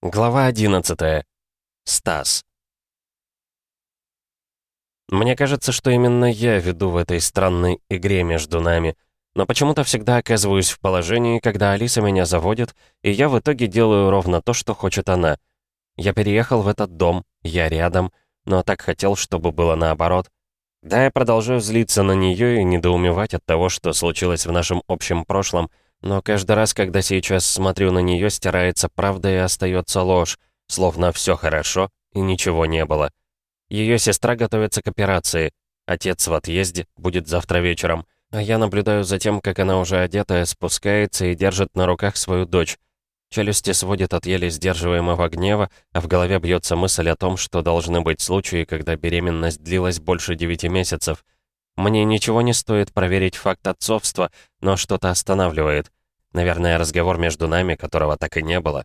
Глава 11. Стас. Мне кажется, что именно я веду в этой странной игре между нами, но почему-то всегда оказываюсь в положении, когда Алиса меня заводит, и я в итоге делаю ровно то, что хочет она. Я переехал в этот дом, я рядом, но так хотел, чтобы было наоборот. Да, я продолжаю злиться на нее и недоумевать от того, что случилось в нашем общем прошлом — но каждый раз, когда сейчас смотрю на нее, стирается правда и остается ложь, словно все хорошо и ничего не было. Ее сестра готовится к операции, отец в отъезде, будет завтра вечером, а я наблюдаю за тем, как она уже одетая спускается и держит на руках свою дочь. Челюсти сводит от еле сдерживаемого гнева, а в голове бьется мысль о том, что должны быть случаи, когда беременность длилась больше девяти месяцев — мне ничего не стоит проверить факт отцовства, но что-то останавливает. Наверное, разговор между нами, которого так и не было.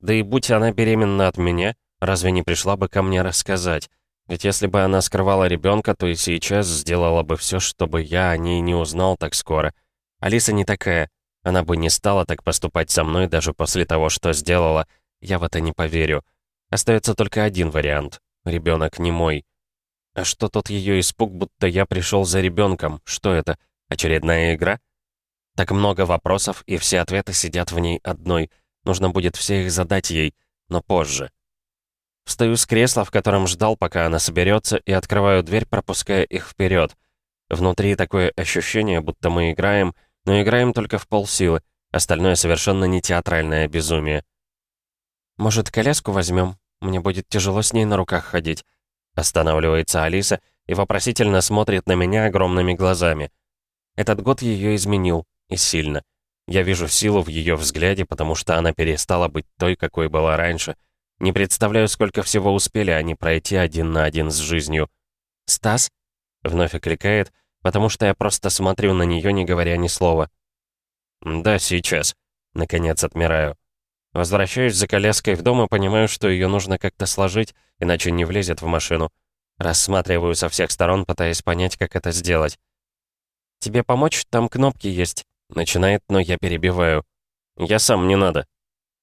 Да и будь она беременна от меня, разве не пришла бы ко мне рассказать? Ведь если бы она скрывала ребенка, то и сейчас сделала бы все, чтобы я о ней не узнал так скоро. Алиса не такая. Она бы не стала так поступать со мной даже после того, что сделала. Я в это не поверю. Остается только один вариант. Ребенок не мой. А что тот ее испуг, будто я пришел за ребенком? Что это? Очередная игра? Так много вопросов, и все ответы сидят в ней одной. Нужно будет все их задать ей, но позже. Встаю с кресла, в котором ждал, пока она соберется, и открываю дверь, пропуская их вперед. Внутри такое ощущение, будто мы играем, но играем только в полсилы. Остальное совершенно не театральное безумие. «Может, коляску возьмем? Мне будет тяжело с ней на руках ходить». Останавливается Алиса и вопросительно смотрит на меня огромными глазами. Этот год ее изменил, и сильно. Я вижу силу в ее взгляде, потому что она перестала быть той, какой была раньше. Не представляю, сколько всего успели они пройти один на один с жизнью. «Стас?» — вновь окликает, потому что я просто смотрю на нее, не говоря ни слова. «Да, сейчас». Наконец отмираю. Возвращаюсь за коляской в дом и понимаю, что ее нужно как-то сложить, иначе не влезет в машину. Рассматриваю со всех сторон, пытаясь понять, как это сделать. «Тебе помочь? Там кнопки есть». Начинает, но я перебиваю. «Я сам, не надо».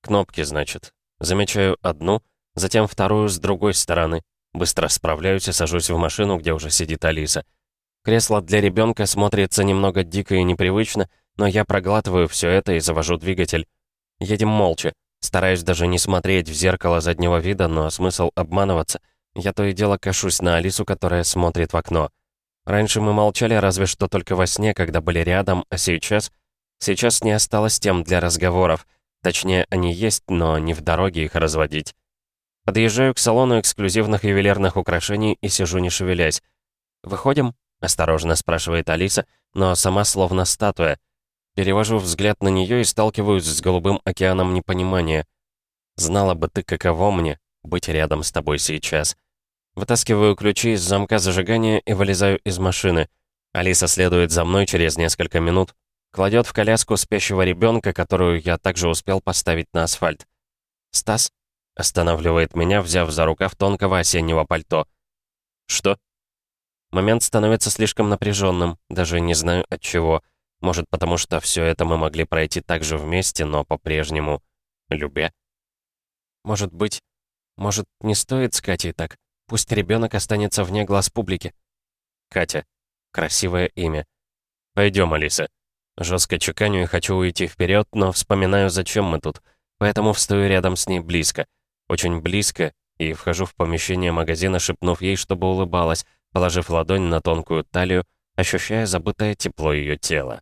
Кнопки, значит. Замечаю одну, затем вторую с другой стороны. Быстро справляюсь и сажусь в машину, где уже сидит Алиса. Кресло для ребенка смотрится немного дико и непривычно, но я проглатываю все это и завожу двигатель. Едем молча. Стараюсь даже не смотреть в зеркало заднего вида, но смысл обманываться. Я то и дело кашусь на Алису, которая смотрит в окно. Раньше мы молчали разве что только во сне, когда были рядом, а сейчас... Сейчас не осталось тем для разговоров. Точнее, они есть, но не в дороге их разводить. Подъезжаю к салону эксклюзивных ювелирных украшений и сижу не шевелясь. «Выходим?» — осторожно спрашивает Алиса, но сама словно статуя — Перевожу взгляд на нее и сталкиваюсь с голубым океаном непонимания. Знала бы ты, каково мне быть рядом с тобой сейчас. Вытаскиваю ключи из замка зажигания и вылезаю из машины. Алиса следует за мной через несколько минут, кладет в коляску спящего ребенка, которую я также успел поставить на асфальт. «Стас?» — останавливает меня, взяв за рукав тонкого осеннего пальто. «Что?» Момент становится слишком напряженным, даже не знаю от чего — может, потому что все это мы могли пройти так же вместе, но по-прежнему любя. Может быть, может, не стоит с Катей так? Пусть ребенок останется вне глаз публики. Катя. Красивое имя. Пойдем, Алиса. Жестко чеканю и хочу уйти вперед, но вспоминаю, зачем мы тут. Поэтому встаю рядом с ней близко. Очень близко, и вхожу в помещение магазина, шепнув ей, чтобы улыбалась, положив ладонь на тонкую талию, ощущая забытое тепло ее тела.